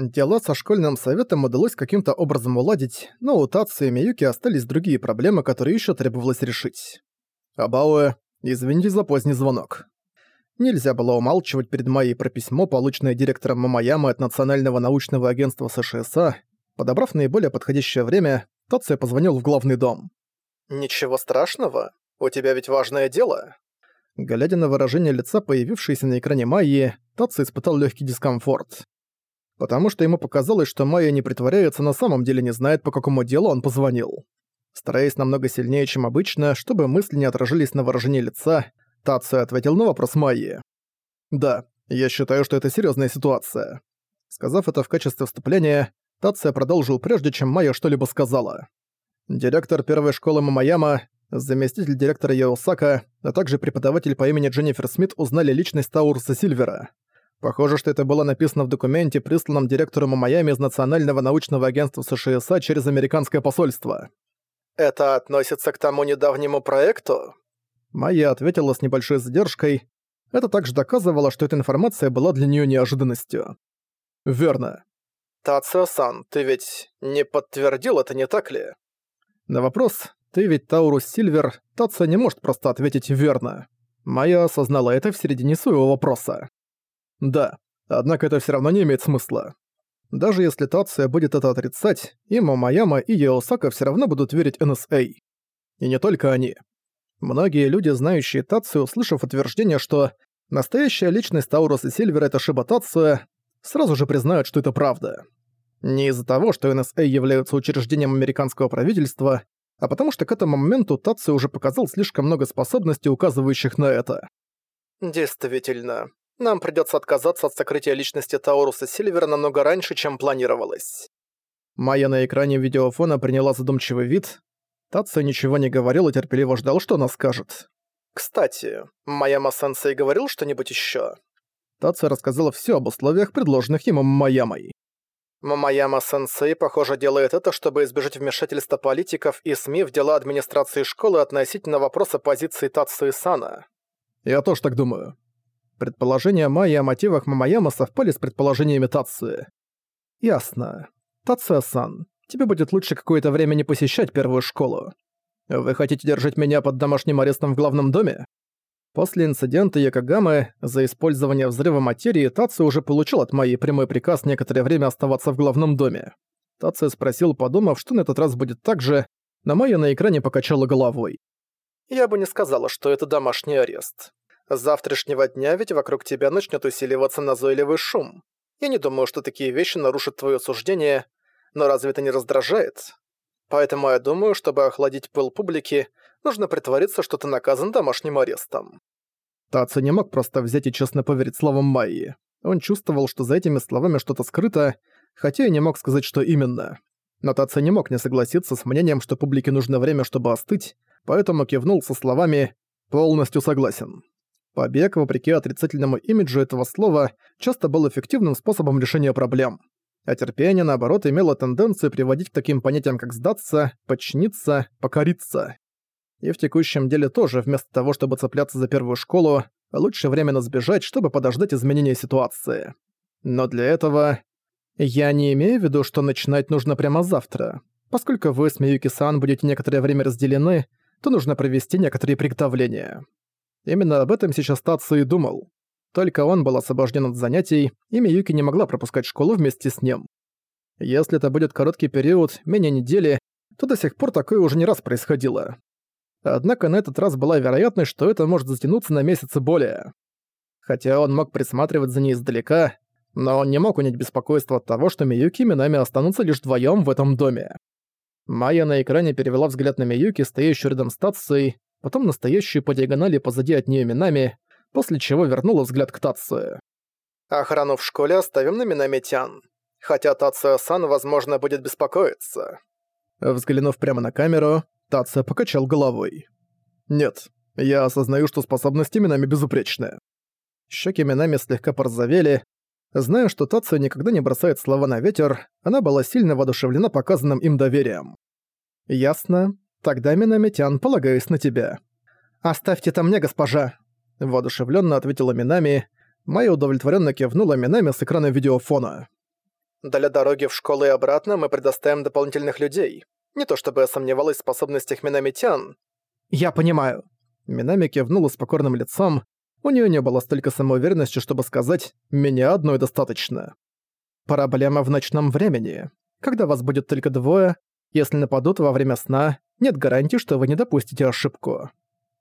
Дела со школьным советом удалось каким-то образом уладить, но у Тацу и Миюки остались другие проблемы, которые еще требовалось решить. Абауэ, извините за поздний звонок. Нельзя было умалчивать перед Майей про письмо, полученное директором Мамаямы от Национального научного агентства США. Подобрав наиболее подходящее время, Тацуя позвонил в главный дом. «Ничего страшного. У тебя ведь важное дело». Глядя на выражение лица, появившееся на экране Майи, Тацу испытал легкий дискомфорт. Потому что ему показалось, что Майя не притворяется, на самом деле не знает, по какому делу он позвонил. Стараясь намного сильнее, чем обычно, чтобы мысли не отражались на выражении лица, Тацу ответил на вопрос Майи. «Да, я считаю, что это серьезная ситуация». Сказав это в качестве вступления, Тация продолжил прежде, чем Майя что-либо сказала. Директор первой школы Мамаяма, заместитель директора Яосака, а также преподаватель по имени Дженнифер Смит узнали личность Таурса Сильвера. Похоже, что это было написано в документе, присланном директору Мамаями из Национального научного агентства США через американское посольство. «Это относится к тому недавнему проекту?» Майя ответила с небольшой задержкой. Это также доказывало, что эта информация была для нее неожиданностью. «Верно». «Тацио-сан, ты ведь не подтвердил это, не так ли?» На вопрос «Ты ведь Таурус Сильвер» Тацио не может просто ответить «верно». Майя осознала это в середине своего вопроса. «Да, однако это все равно не имеет смысла. Даже если Тация будет это отрицать, и Мамаяма, и Йосака все равно будут верить НСА. И не только они. Многие люди, знающие Тацию, услышав утверждение, что настоящая личность Тауруса Сильвера — это Шиба Тация, сразу же признают, что это правда. Не из-за того, что НСА являются учреждением американского правительства, а потому что к этому моменту Тацию уже показал слишком много способностей, указывающих на это. «Действительно, нам придется отказаться от сокрытия личности Тауруса Сильвера намного раньше, чем планировалось». Майя на экране видеофона приняла задумчивый вид, Татсо ничего не говорил и терпеливо ждал, что она скажет. «Кстати, Маяма-сенсей говорил что-нибудь ещё?» Татсо рассказала всё об условиях, предложенных ему Маямой. Мамаяма-сенсей, похоже, делает это, чтобы избежать вмешательства политиков и СМИ в дела администрации школы относительно вопроса позиции Татсу и Сана. Я тоже так думаю. Предположения Майи о мотивах Мамаяма совпали с предположениями Татсу. Ясно. Татсу-сан, тебе будет лучше какое-то время не посещать первую школу. Вы хотите держать меня под домашним арестом в главном доме? После инцидента Якогамы за использование взрыва материи Тацу уже получил от моей прямой приказ некоторое время оставаться в главном доме. Тацу спросил, подумав, что на этот раз будет так же, но Майя на экране покачала головой. «Я бы не сказала, что это домашний арест. Завтрашнего дня ведь вокруг тебя начнет усиливаться назойливый шум. Я не думаю, что такие вещи нарушат твое суждение, но разве это не раздражает? Поэтому я думаю, чтобы охладить пыл публики, нужно притвориться, что ты наказан домашним арестом». Тацу не мог просто взять и честно поверить словам Майи. Он чувствовал, что за этими словами что-то скрыто, хотя и не мог сказать, что именно. Но Тацу не мог не согласиться с мнением, что публике нужно время, чтобы остыть, поэтому кивнул со словами «полностью согласен». Побег, вопреки отрицательному имиджу этого слова, часто был эффективным способом решения проблем а терпение, наоборот, имело тенденцию приводить к таким понятиям, как сдаться, подчиниться, покориться. И в текущем деле тоже, вместо того, чтобы цепляться за первую школу, лучше временно сбежать, чтобы подождать изменения ситуации. Но для этого... Я не имею в виду, что начинать нужно прямо завтра. Поскольку вы с Миюки-сан будете некоторое время разделены, то нужно провести некоторые приготовления. Именно об этом сейчас Тацу и думал. Только он был освобожден от занятий, и Миюки не могла пропускать школу вместе с ним. Если это будет короткий период, менее недели, то до сих пор такое уже не раз происходило. Однако на этот раз была вероятность, что это может затянуться на месяцы более. Хотя он мог присматривать за ней издалека, но он не мог унять беспокойство от того, что Миюки и Минами останутся лишь вдвоем в этом доме. Майя на экране перевела взгляд на Миюки, стоящую рядом с Тацией, потом настоящую по диагонали позади от нее Минами, после чего вернула взгляд к Тацию. «Охрану в школе оставим на Минамитян, хотя Тация-сан, возможно, будет беспокоиться». Взглянув прямо на камеру, Тация покачал головой. «Нет, я осознаю, что способности Минами безупречны». Щеки Минами слегка порозовели. Зная, что Тация никогда не бросает слова на ветер, она была сильно воодушевлена показанным им доверием. «Ясно. Тогда, Минамитян, полагаюсь на тебя». «Оставьте это мне, госпожа», Воодушевленно ответила Минами. Майя удовлетворенно кивнула Минами с экрана видеофона. Для дороги в школу и обратно мы предоставим дополнительных людей. Не то чтобы я сомневалась в способностях Минамитян. Я понимаю. Минами кивнула с покорным лицом. У нее не было столько самоуверенности, чтобы сказать «меня одной достаточно». Проблема в ночном времени. Когда вас будет только двое, если нападут во время сна, нет гарантии, что вы не допустите ошибку.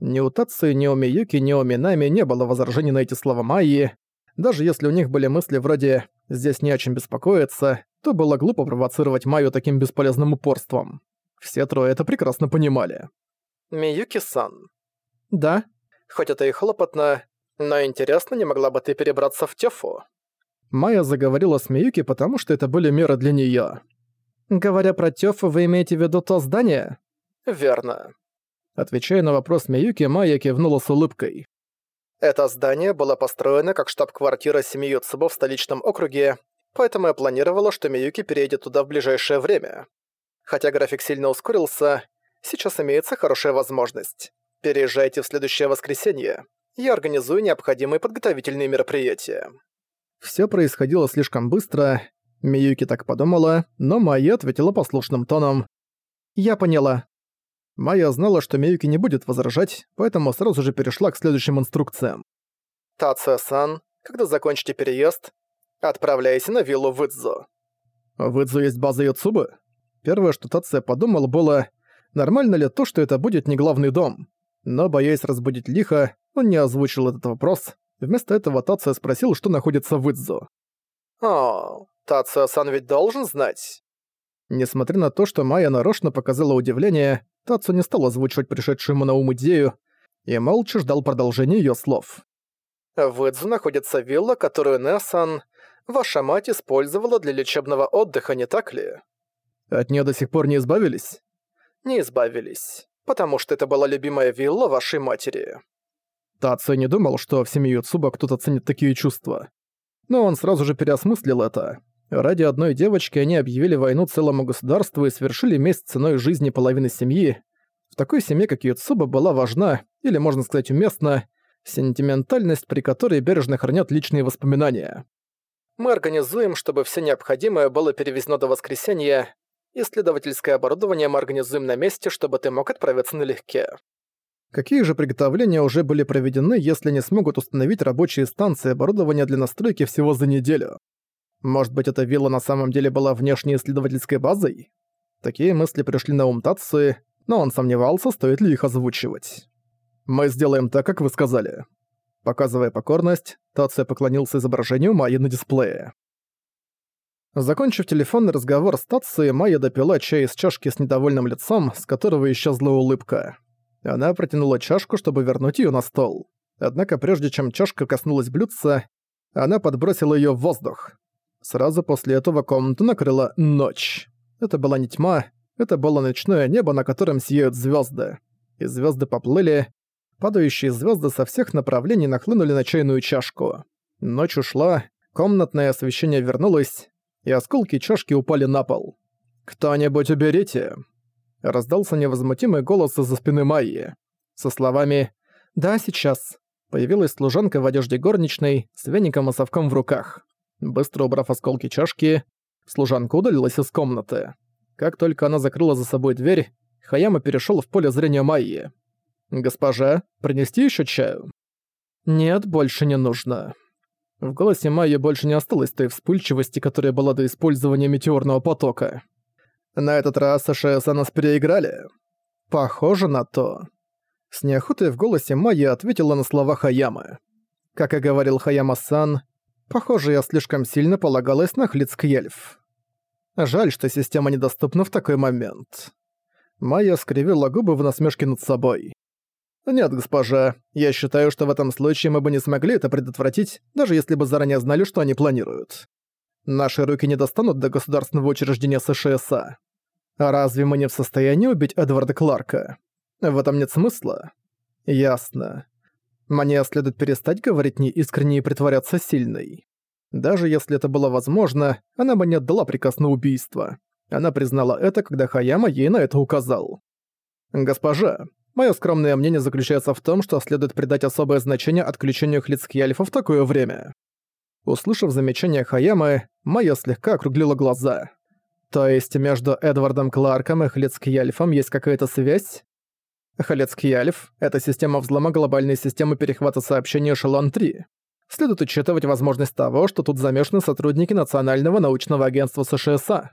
Ни у Тацию, ни у Миюки, ни у Минами не было возражений на эти слова Майи. Даже если у них были мысли вроде «здесь не о чем беспокоиться», то было глупо провоцировать Майю таким бесполезным упорством. Все трое это прекрасно понимали. Миюки-сан. «Да?» Хоть это и хлопотно, но интересно, не могла бы ты перебраться в Тёфу? Майя заговорила с Миюки, потому что это были меры для неё. «Говоря про Тёфу, вы имеете в виду то здание?» Верно. Отвечая на вопрос Миюки, Майя кивнула с улыбкой. Это здание было построено как штаб-квартира семьи Цубо в столичном округе, поэтому я планировала, что Миюки переедет туда в ближайшее время. Хотя график сильно ускорился, сейчас имеется хорошая возможность. Переезжайте в следующее воскресенье. Я организую необходимые подготовительные мероприятия. Всё происходило слишком быстро. Миюки так подумала, но Майя ответила послушным тоном. «Я поняла. Майя знала, что Миюки не будет возражать, поэтому сразу же перешла к следующим инструкциям. Тация-сан, когда закончите переезд, отправляйся на виллу в Идзу. Есть база Юцубы? Первое, что Тация подумал, было, нормально ли то, что это будет не главный дом. Но, боясь разбудить лихо, он не озвучил этот вопрос. Вместо этого Тация спросил, что находится в Идзу. «О, Тация-сан ведь должен знать». Несмотря на то, что Майя нарочно показала удивление, Тацу не стал озвучивать пришедшую ему на ум идею и молча ждал продолжения её слов. В Идзу находится вилла, которую Несан, ваша мать, использовала для лечебного отдыха, не так ли? От неё до сих пор не избавились? Не избавились, потому что это была любимая вилла вашей матери. Тацу не думал, что в семье Юцуба кто-то ценит такие чувства. Но он сразу же переосмыслил это. Ради одной девочки они объявили войну целому государству и совершили месть ценой жизни половины семьи. В такой семье, как Юцуба, была важна, или можно сказать уместна, сентиментальность, при которой бережно хранят личные воспоминания. Мы организуем, чтобы все необходимое было перевезено до воскресенья. Исследовательское оборудование мы организуем на месте, чтобы ты мог отправиться налегке. Какие же приготовления уже были проведены, если не смогут установить рабочие станции оборудования для настройки всего за неделю? Может быть, эта вилла на самом деле была внешней исследовательской базой? Такие мысли пришли на ум Татсуи, но он сомневался, стоит ли их озвучивать. «Мы сделаем так, как вы сказали». Показывая покорность, Тация поклонился изображению Майи на дисплее. Закончив телефонный разговор с Тацией, Майя допила чай из чашки с недовольным лицом, с которого исчезла улыбка. Она протянула чашку, чтобы вернуть её на стол. Однако прежде чем чашка коснулась блюдца, она подбросила её в воздух. Сразу после этого комнату накрыла ночь. Это была не тьма, это было ночное небо, на котором сияют звезды. И звезды поплыли. Падающие звезды со всех направлений нахлынули на чайную чашку. Ночь ушла, комнатное освещение вернулось, и осколки чашки упали на пол. «Кто-нибудь уберите!» Раздался невозмутимый голос из-за спины Майи. Со словами «Да, сейчас». Появилась служанка в одежде горничной с веником и совком в руках. Быстро убрав осколки чашки, служанка удалилась из комнаты. Как только она закрыла за собой дверь, Хаяма перешёл в поле зрения Майи. «Госпожа, принести ещё чаю?» «Нет, больше не нужно». В голосе Майи больше не осталось той вспыльчивости, которая была до использования метеорного потока. «На этот раз ШС нас переиграли?» «Похоже на то». С неохотой в голосе Майи ответила на слова Хаямы. Как и говорил Хаяма-сан, Похоже, я слишком сильно полагалась на Хлицкьельф. Жаль, что система недоступна в такой момент. Майя скривила губы в насмешке над собой. «Нет, госпожа, я считаю, что в этом случае мы бы не смогли это предотвратить, даже если бы заранее знали, что они планируют. Наши руки не достанут до государственного учреждения США. А разве мы не в состоянии убить Эдварда Кларка? В этом нет смысла? Ясно. Мне следует перестать говорить неискренне и притворяться сильной. Даже если это было возможно, она бы не отдала приказ на убийство. Она признала это, когда Хаяма ей на это указал. «Госпожа, мое скромное мнение заключается в том, что следует придать особое значение отключению Хлицкьяльфа в такое время». Услышав замечание Хаямы, Майя слегка округлила глаза. То есть между Эдвардом Кларком и Халецкияльфом есть какая-то связь? Халецкияльф — это система взлома глобальной системы перехвата сообщений Эшелон-3. Следует учитывать возможность того, что тут замешаны сотрудники Национального научного агентства США.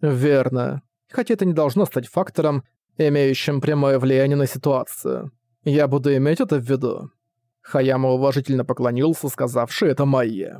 Верно. Хотя это не должно стать фактором, имеющим прямое влияние на ситуацию. Я буду иметь это в виду. Хаяма уважительно поклонился, сказавший это Майе.